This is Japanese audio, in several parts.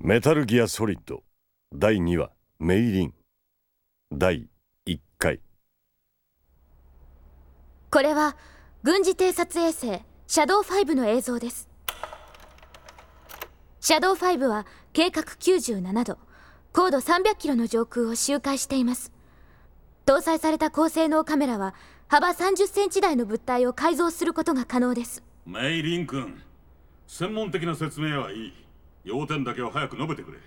メタルギアソリッド。第2話。メイリン。第1回。これは軍事偵察衛星シャドウ5の映像です。シャドウ5は計画97度高度300キロの上空を周回しています。搭載された高性能カメラは幅30センチ台の物体を改造することが可能です。メイリン君専門的な説明はいい要点だけを早く述べてくれ。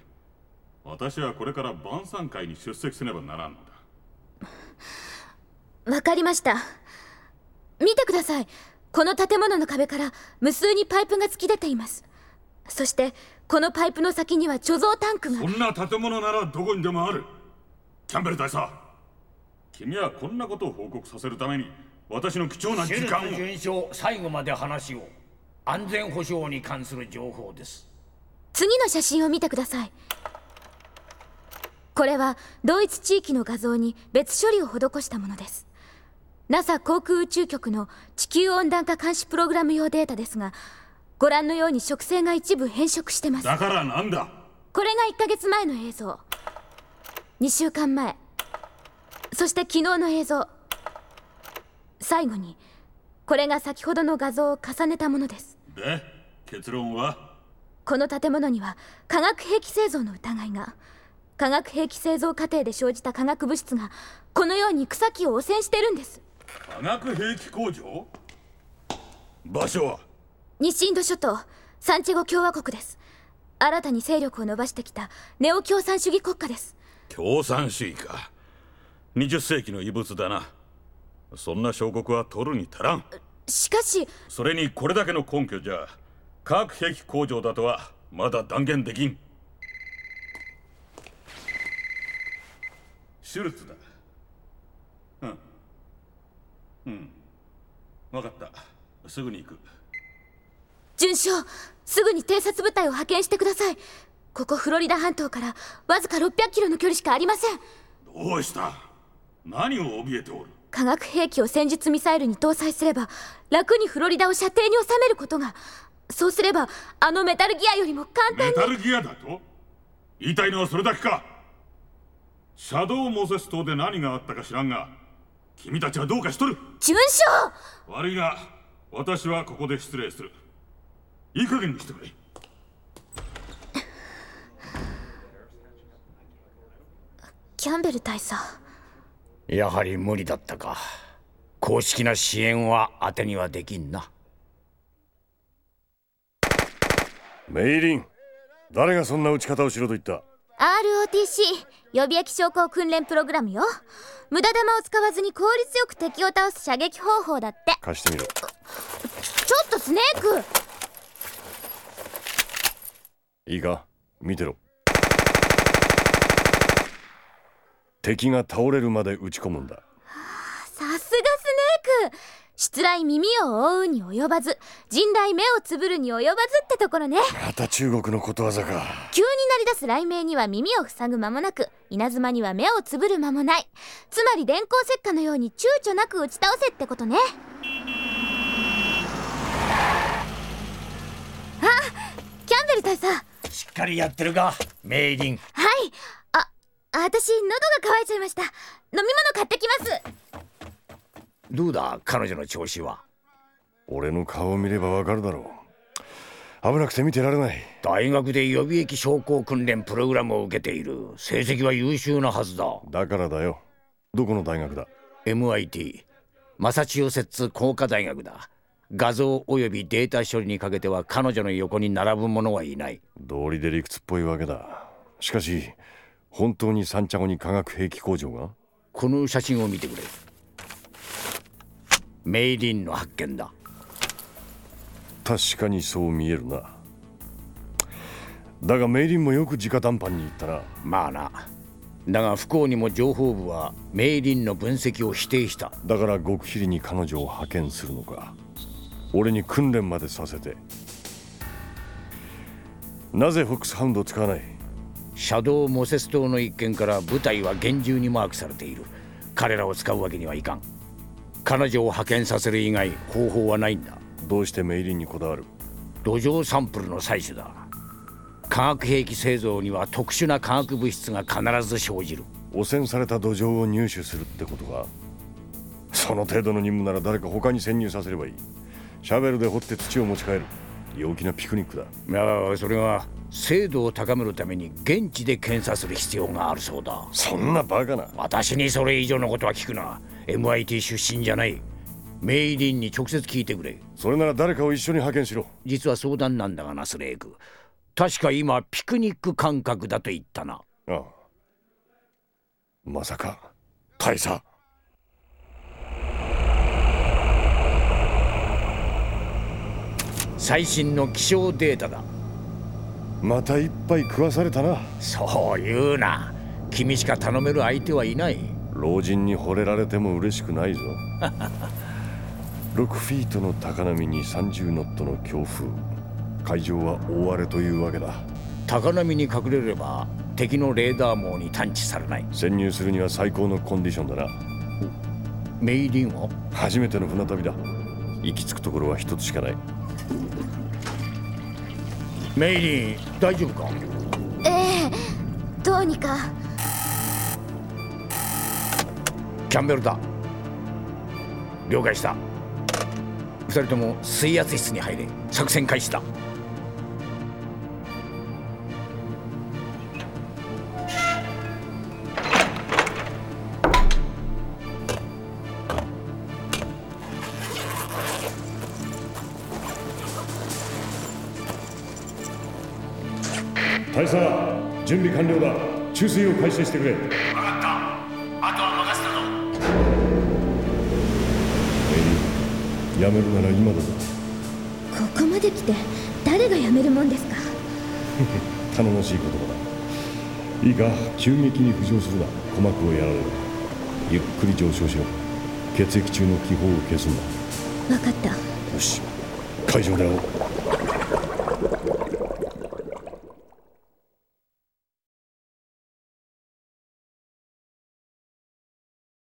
私はこれから晩餐会に出席せねばならんのだ。わかりました。見てください。この建物の壁から無数にパイプが突き出ています。そしてこのパイプの先には貯蔵タンクが。こんな建物ならどこにでもある。キャンベル大佐君はこんなことを報告させるために私の貴重な時間を。順将最後まで話を安全保障に関する情報です次の写真を見てください。これは同一地域の画像に別処理を施したものです。NASA 航空宇宙局の地球温暖化監視プログラム用データですがご覧のように植生が一部変色してます。だからなんだ？これが1ヶ月前の映像。2週間前。そして昨日の映像。最後にこれが先ほどの画像を重ねたものです。で結論は？この建物には化学兵器製造の疑いが。化学兵器製造過程で生じた化学物質がこのように草木を汚染してるんです。化学兵器工場？場所は？西インド諸島サンチェゴ共和国です。新たに勢力を伸ばしてきたネオ共産主義国家です。共産主義か。20世紀の遺物だな。そんな小国は取るに足らん。しかしそれにこれだけの根拠じゃ化学兵器工場だとはまだ断言できん。シュルツだ。うん。うん。分かった。すぐに行く。准将すぐに偵察部隊を派遣してください。ここフロリダ半島からわずか600キロの距離しかありません。どうした？何を怯えておる？化学兵器を戦術ミサイルに搭載すれば楽にフロリダを射程に収めることがそうすればあのメタルギアよりも簡単に。メタルギアだと？言いたいのはそれだけか。シャドウモセス島で何があったか知らんが君たちはどうかしとる。准将悪いが私はここで失礼する。いい加減にしてくれ。キャンベル大佐。やはり無理だったか。公式な支援は当てにはできんなメイリン誰がそんな打ち方をしろと言った？ROTC 予備役将校訓練プログラムよ。無駄弾を使わずに効率よく敵を倒す射撃方法だって。貸してみろ。ちょっとスネーク！いいか？見てろ。敵が倒れるまで撃ち込むんだク出来耳を覆うに及ばず人雷目をつぶるに及ばずってところね。また中国のことわざか。急に鳴り出す雷鳴には耳を塞ぐ間もなく稲妻には目をつぶる間もない。つまり電光石火のように躊躇なく打ち倒せってことね。あキャンベル大佐はいしっかりやってるかメイリン。あ私喉が渇いちゃいました。飲み物買ってきますどうだ彼女の調子は？俺の顔を見ればわかるだろう。危なくて見てられない。大学で予備役将校訓練プログラムを受けている。成績は優秀なはずだ。だからだよ。どこの大学だ？MIT マサチューセッツ工科大学だ。画像およびデータ処理にかけては彼女の横に並ぶ者はいない。道理で理屈っぽいわけだ。しかし本当にサンチャゴに化学兵器工場が？この写真を見てくれメイリンの発見だ。確かにそう見えるな。だがメイリンもよく直談判に行ったな。まあな。だが不幸にも情報部はメイリンの分析を否定した。だから極秘裏に彼女を派遣するのか。俺に訓練までさせて。なぜフォックスハウンドを使わない？シャドウ・モセス島の一件から部隊は厳重にマークされている。彼らを使うわけにはいかん彼女を派遣させる以外方法はないんだ。どうしてメイリンにこだわる？土壌サンプルの採取だ。化学兵器製造には特殊な化学物質が必ず生じる。汚染された土壌を入手するってことか？その程度の任務なら誰か他に潜入させればいい。シャベルで掘って土を持ち帰る。陽気なピクニックだ。いやそれは精度を高めるために現地で検査する必要があるそうだ。そんなバカな。私にそれ以上のことは聞くな MIT 出身じゃない。メイリンに直接聞いてくれ。それなら誰かを一緒に派遣しろ。実は相談なんだがなスレーク。確か今ピクニック感覚だと言ったな。ああ。まさか大佐。最新の気象データだ。また一杯食わされたな。そう言うな。君しか頼める相手はいない老人に惚れられても嬉しくないぞ。6フィートの高波に30ノットの強風。海上は大荒れというわけだ。高波に隠れれば敵のレーダー網に探知されない。潜入するには最高のコンディションだな。メイリンは初めての船旅だ。行き着くところは一つしかない。メイリン大丈夫か？ええどうにかキャンベルだ。了解した。二人とも水圧室に入れ作戦開始だ。大佐準備完了だ。注水を開始してくれ。メイリーやめるなら今だぞここまで来て誰が辞めるもんですか？頼もしい言葉だ。いいか急激に浮上するな。鼓膜をやられる。ゆっくり上昇しろ。血液中の気泡を消すんだ。分かった。よし。会場で会おう